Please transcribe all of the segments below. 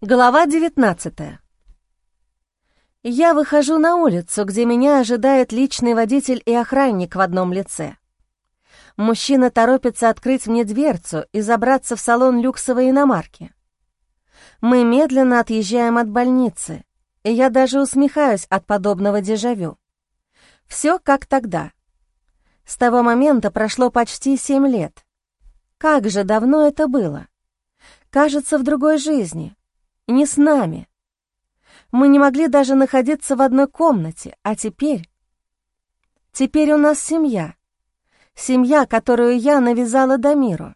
Глава 19 Я выхожу на улицу, где меня ожидает личный водитель и охранник в одном лице. Мужчина торопится открыть мне дверцу и забраться в салон люксовой иномарки. Мы медленно отъезжаем от больницы, и я даже усмехаюсь от подобного дежавю. Все как тогда. С того момента прошло почти семь лет. Как же давно это было. Кажется, в другой жизни — не с нами. Мы не могли даже находиться в одной комнате, а теперь... Теперь у нас семья. Семья, которую я навязала Дамиру.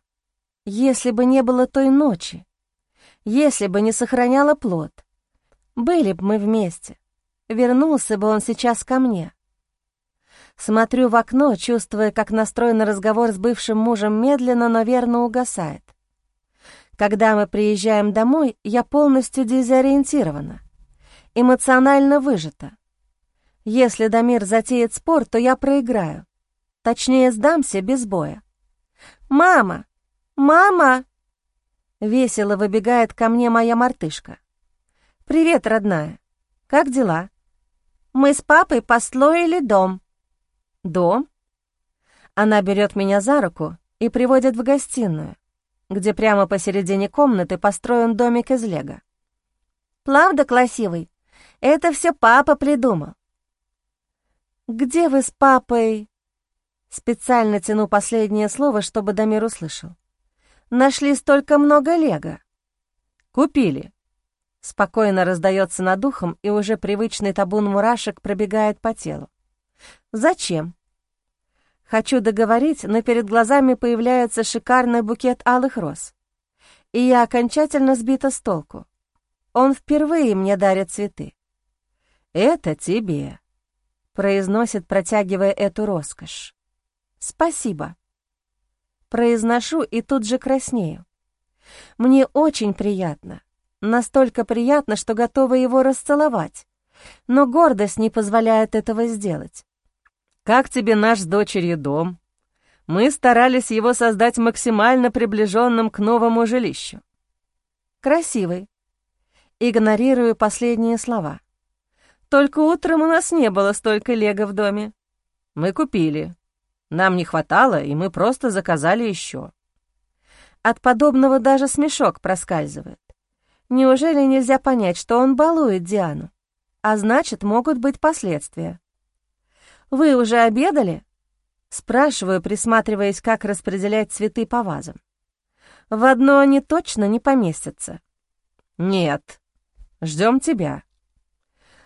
Если бы не было той ночи, если бы не сохраняла плод, были бы мы вместе, вернулся бы он сейчас ко мне. Смотрю в окно, чувствуя, как настроенный разговор с бывшим мужем медленно, но верно угасает. Когда мы приезжаем домой, я полностью дезориентирована, эмоционально выжата. Если Дамир затеет спор, то я проиграю. Точнее, сдамся без боя. «Мама! Мама!» Весело выбегает ко мне моя мартышка. «Привет, родная. Как дела?» «Мы с папой построили дом». «Дом?» Она берет меня за руку и приводит в гостиную где прямо посередине комнаты построен домик из лего. «Правда красивый? Это все папа придумал». «Где вы с папой?» Специально тяну последнее слово, чтобы Дамир услышал. «Нашли столько много лего». «Купили». Спокойно раздается над ухом, и уже привычный табун мурашек пробегает по телу. «Зачем?» Хочу договорить, но перед глазами появляется шикарный букет алых роз. И я окончательно сбита с толку. Он впервые мне дарит цветы. «Это тебе», — произносит, протягивая эту роскошь. «Спасибо». Произношу и тут же краснею. Мне очень приятно. Настолько приятно, что готова его расцеловать. Но гордость не позволяет этого сделать. «Как тебе наш с дочерью дом?» Мы старались его создать максимально приближенным к новому жилищу. «Красивый». Игнорирую последние слова. «Только утром у нас не было столько лего в доме. Мы купили. Нам не хватало, и мы просто заказали еще». От подобного даже смешок проскальзывает. Неужели нельзя понять, что он балует Диану? А значит, могут быть последствия. «Вы уже обедали?» Спрашиваю, присматриваясь, как распределять цветы по вазам. В одно они точно не поместятся. «Нет, ждем тебя».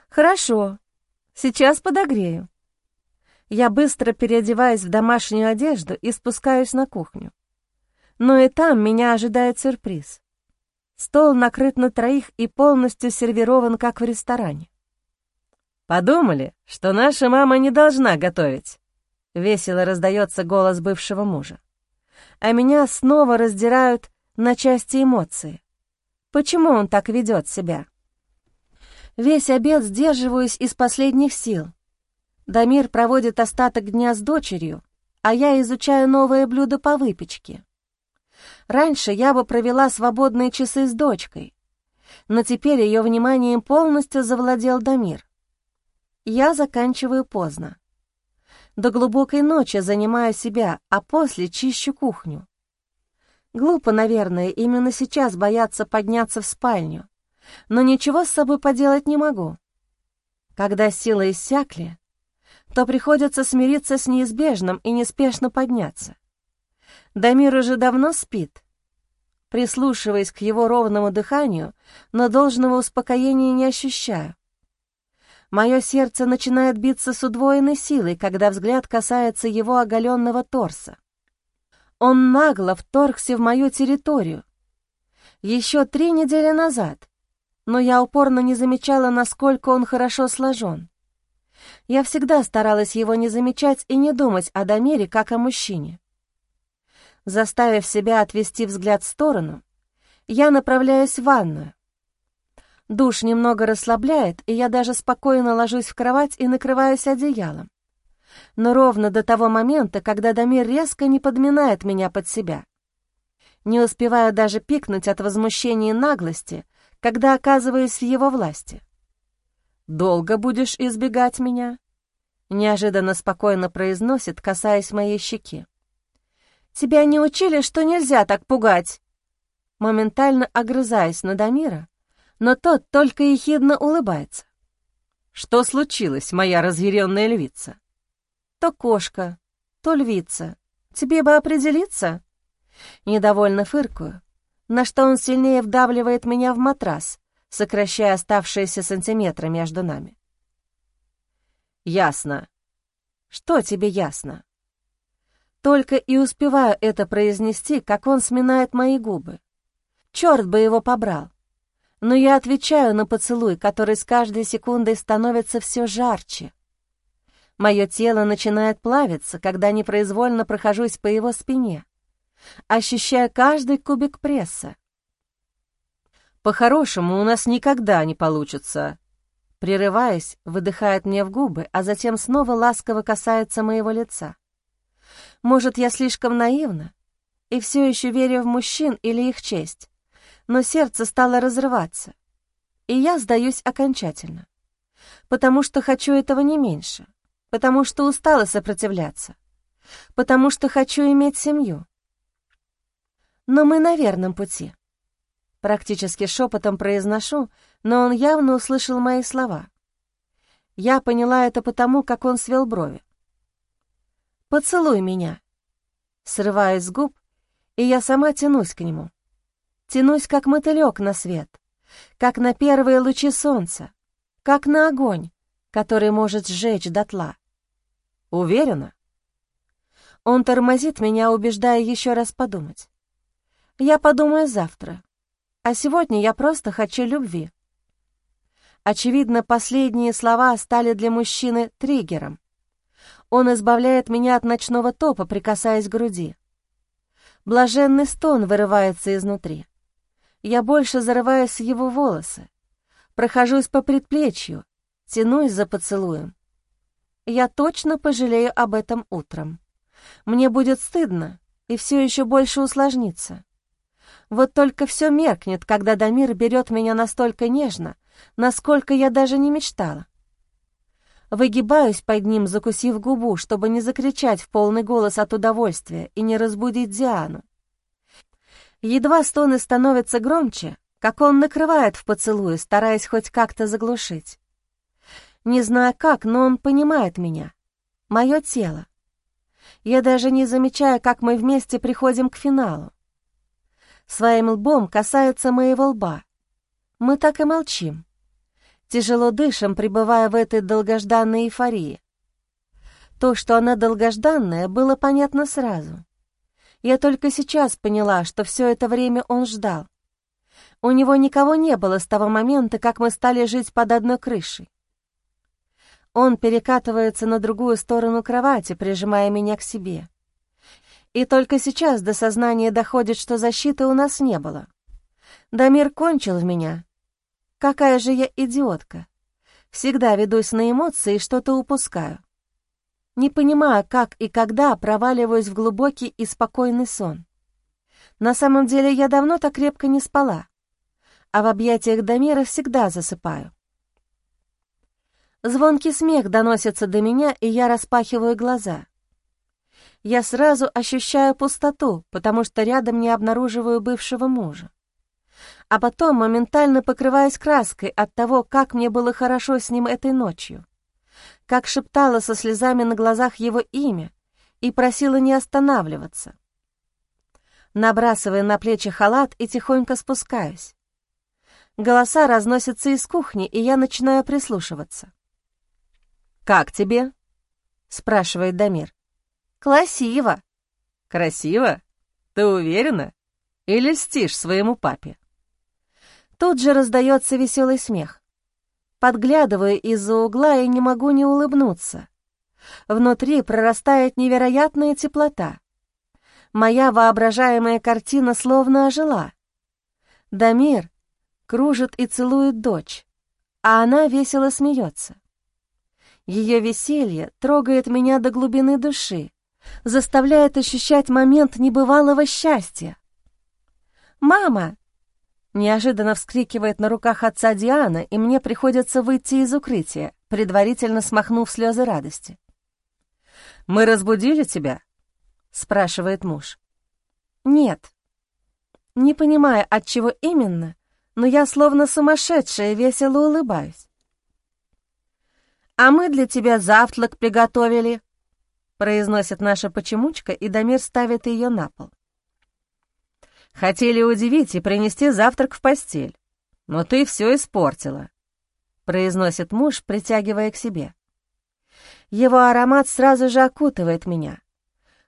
«Хорошо, сейчас подогрею». Я быстро переодеваюсь в домашнюю одежду и спускаюсь на кухню. Но и там меня ожидает сюрприз. Стол накрыт на троих и полностью сервирован, как в ресторане. Подумали, что наша мама не должна готовить. Весело раздается голос бывшего мужа. А меня снова раздирают на части эмоции. Почему он так ведет себя? Весь обед сдерживаюсь из последних сил. Дамир проводит остаток дня с дочерью, а я изучаю новое блюдо по выпечке. Раньше я бы провела свободные часы с дочкой, но теперь ее вниманием полностью завладел Дамир. Я заканчиваю поздно. До глубокой ночи занимаю себя, а после чищу кухню. Глупо, наверное, именно сейчас бояться подняться в спальню, но ничего с собой поделать не могу. Когда силы иссякли, то приходится смириться с неизбежным и неспешно подняться. Дамир уже давно спит. Прислушиваясь к его ровному дыханию, но должного успокоения не ощущаю. Мое сердце начинает биться с удвоенной силой, когда взгляд касается его оголенного торса. Он нагло вторгся в мою территорию. Еще три недели назад, но я упорно не замечала, насколько он хорошо сложен. Я всегда старалась его не замечать и не думать о Дамире как о мужчине. Заставив себя отвести взгляд в сторону, я направляюсь в ванную. Душ немного расслабляет, и я даже спокойно ложусь в кровать и накрываюсь одеялом. Но ровно до того момента, когда Дамир резко не подминает меня под себя. Не успеваю даже пикнуть от возмущения и наглости, когда оказываюсь в его власти. «Долго будешь избегать меня?» Неожиданно спокойно произносит, касаясь моей щеки. «Тебя не учили, что нельзя так пугать?» Моментально огрызаясь на Дамира, но тот только ехидно улыбается. «Что случилось, моя разъяренная львица?» «То кошка, то львица. Тебе бы определиться?» Недовольно фыркую, на что он сильнее вдавливает меня в матрас, сокращая оставшиеся сантиметры между нами. «Ясно. Что тебе ясно?» Только и успеваю это произнести, как он сминает мои губы. Черт бы его побрал. Но я отвечаю на поцелуй, который с каждой секундой становится все жарче. Мое тело начинает плавиться, когда непроизвольно прохожусь по его спине, ощущая каждый кубик пресса. «По-хорошему у нас никогда не получится», Прерываясь, выдыхает мне в губы, а затем снова ласково касается моего лица. Может, я слишком наивна и все еще верю в мужчин или их честь, но сердце стало разрываться, и я сдаюсь окончательно, потому что хочу этого не меньше, потому что устала сопротивляться, потому что хочу иметь семью. Но мы на верном пути. Практически шепотом произношу, но он явно услышал мои слова. Я поняла это потому, как он свел брови. «Поцелуй меня!» Срываюсь с губ, и я сама тянусь к нему. Тянусь, как мотылек на свет, как на первые лучи солнца, как на огонь, который может сжечь дотла. Уверена? Он тормозит меня, убеждая еще раз подумать. Я подумаю завтра, а сегодня я просто хочу любви. Очевидно, последние слова стали для мужчины триггером. Он избавляет меня от ночного топа, прикасаясь к груди. Блаженный стон вырывается изнутри. Я больше зарываюсь в его волосы, прохожусь по предплечью, тянусь за поцелуем. Я точно пожалею об этом утром. Мне будет стыдно и все еще больше усложнится. Вот только все меркнет, когда Дамир берет меня настолько нежно, насколько я даже не мечтала. Выгибаюсь под ним, закусив губу, чтобы не закричать в полный голос от удовольствия и не разбудить Диану. Едва стоны становятся громче, как он накрывает в поцелуе, стараясь хоть как-то заглушить. Не знаю как, но он понимает меня, мое тело. Я даже не замечаю, как мы вместе приходим к финалу. Своим лбом касается моего лба. Мы так и молчим тяжело дышим, пребывая в этой долгожданной эйфории. То, что она долгожданная, было понятно сразу. Я только сейчас поняла, что все это время он ждал. У него никого не было с того момента, как мы стали жить под одной крышей. Он перекатывается на другую сторону кровати, прижимая меня к себе. И только сейчас до сознания доходит, что защиты у нас не было. Дамир кончил в меня, Какая же я идиотка. Всегда ведусь на эмоции и что-то упускаю. Не понимая, как и когда проваливаюсь в глубокий и спокойный сон. На самом деле я давно так крепко не спала, а в объятиях Дамира всегда засыпаю. Звонкий смех доносится до меня, и я распахиваю глаза. Я сразу ощущаю пустоту, потому что рядом не обнаруживаю бывшего мужа а потом моментально покрываясь краской от того, как мне было хорошо с ним этой ночью, как шептала со слезами на глазах его имя и просила не останавливаться. Набрасывая на плечи халат и тихонько спускаюсь. Голоса разносятся из кухни, и я начинаю прислушиваться. «Как тебе?» — спрашивает Дамир. «Красиво». «Красиво? Ты уверена? Или льстишь своему папе?» Тут же раздается веселый смех. Подглядываю из-за угла и не могу не улыбнуться. Внутри прорастает невероятная теплота. Моя воображаемая картина словно ожила. Дамир кружит и целует дочь, а она весело смеется. Ее веселье трогает меня до глубины души, заставляет ощущать момент небывалого счастья. «Мама!» Неожиданно вскрикивает на руках отца Диана, и мне приходится выйти из укрытия, предварительно смахнув слезы радости. «Мы разбудили тебя?» — спрашивает муж. «Нет». Не понимая, от чего именно, но я словно сумасшедшая весело улыбаюсь. «А мы для тебя завтрак приготовили», — произносит наша почемучка, и Дамир ставит ее на пол. Хотели удивить и принести завтрак в постель, но ты все испортила», — произносит муж, притягивая к себе. Его аромат сразу же окутывает меня.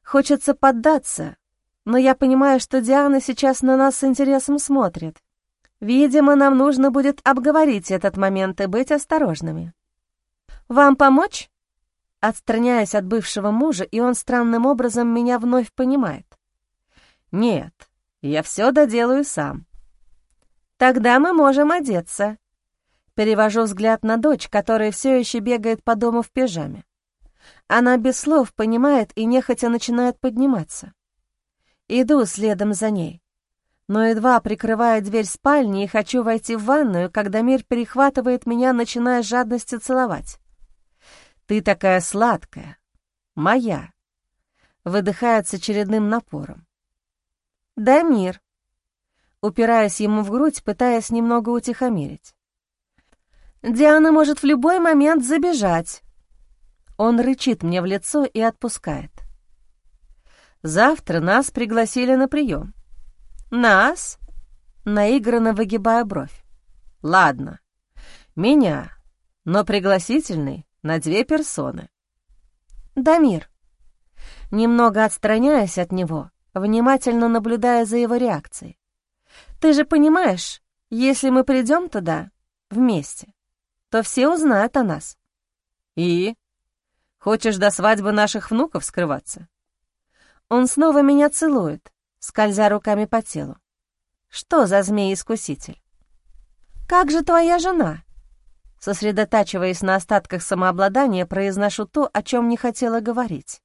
Хочется поддаться, но я понимаю, что Диана сейчас на нас с интересом смотрит. Видимо, нам нужно будет обговорить этот момент и быть осторожными. «Вам помочь?» Отстраняясь от бывшего мужа, и он странным образом меня вновь понимает. «Нет, я все доделаю сам». «Тогда мы можем одеться». Перевожу взгляд на дочь, которая все еще бегает по дому в пижаме. Она без слов понимает и нехотя начинает подниматься. Иду следом за ней. Но едва прикрываю дверь спальни и хочу войти в ванную, когда мир перехватывает меня, начиная жадности целовать. «Ты такая сладкая, моя», выдыхает с очередным напором. «Да, мир!» Упираясь ему в грудь, пытаясь немного утихомирить. «Диана может в любой момент забежать!» Он рычит мне в лицо и отпускает. «Завтра нас пригласили на прием». «Нас?» Наигранно выгибая бровь. «Ладно, меня, но пригласительный на две персоны». «Дамир». Немного отстраняясь от него, внимательно наблюдая за его реакцией. «Ты же понимаешь, если мы придем туда вместе, то все узнают о нас». «И? Хочешь до свадьбы наших внуков скрываться?» Он снова меня целует, скользя руками по телу. «Что за змей-искуситель?» «Как же твоя жена?» Сосредотачиваясь на остатках самообладания, произношу то, о чем не хотела говорить.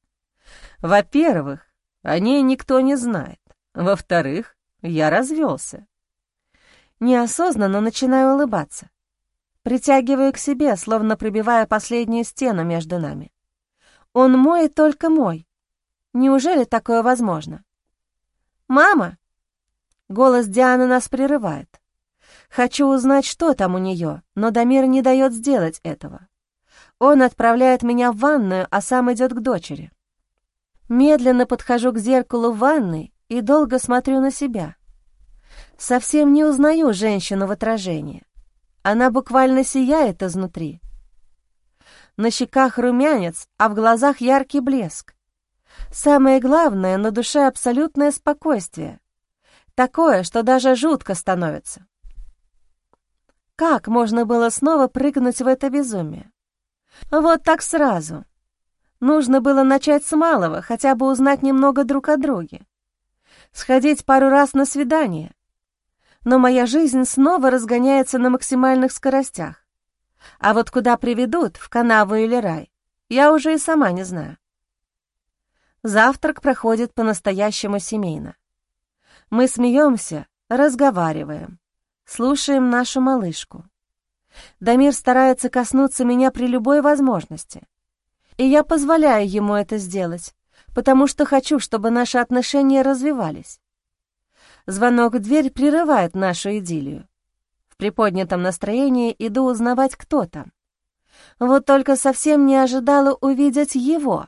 «Во-первых, о ней никто не знает. Во-вторых, я развелся. Неосознанно начинаю улыбаться. Притягиваю к себе, словно пробивая последнюю стену между нами. Он мой только мой. Неужели такое возможно? «Мама!» Голос Дианы нас прерывает. Хочу узнать, что там у нее, но Дамир не дает сделать этого. Он отправляет меня в ванную, а сам идет к дочери. Медленно подхожу к зеркалу в ванной и долго смотрю на себя. Совсем не узнаю женщину в отражении. Она буквально сияет изнутри. На щеках румянец, а в глазах яркий блеск. Самое главное, на душе абсолютное спокойствие. Такое, что даже жутко становится. Как можно было снова прыгнуть в это безумие? Вот так сразу — Нужно было начать с малого, хотя бы узнать немного друг о друге. Сходить пару раз на свидание. Но моя жизнь снова разгоняется на максимальных скоростях. А вот куда приведут, в канаву или рай, я уже и сама не знаю. Завтрак проходит по-настоящему семейно. Мы смеемся, разговариваем, слушаем нашу малышку. Дамир старается коснуться меня при любой возможности и я позволяю ему это сделать, потому что хочу, чтобы наши отношения развивались. Звонок в дверь прерывает нашу идиллию. В приподнятом настроении иду узнавать, кто там. Вот только совсем не ожидала увидеть его.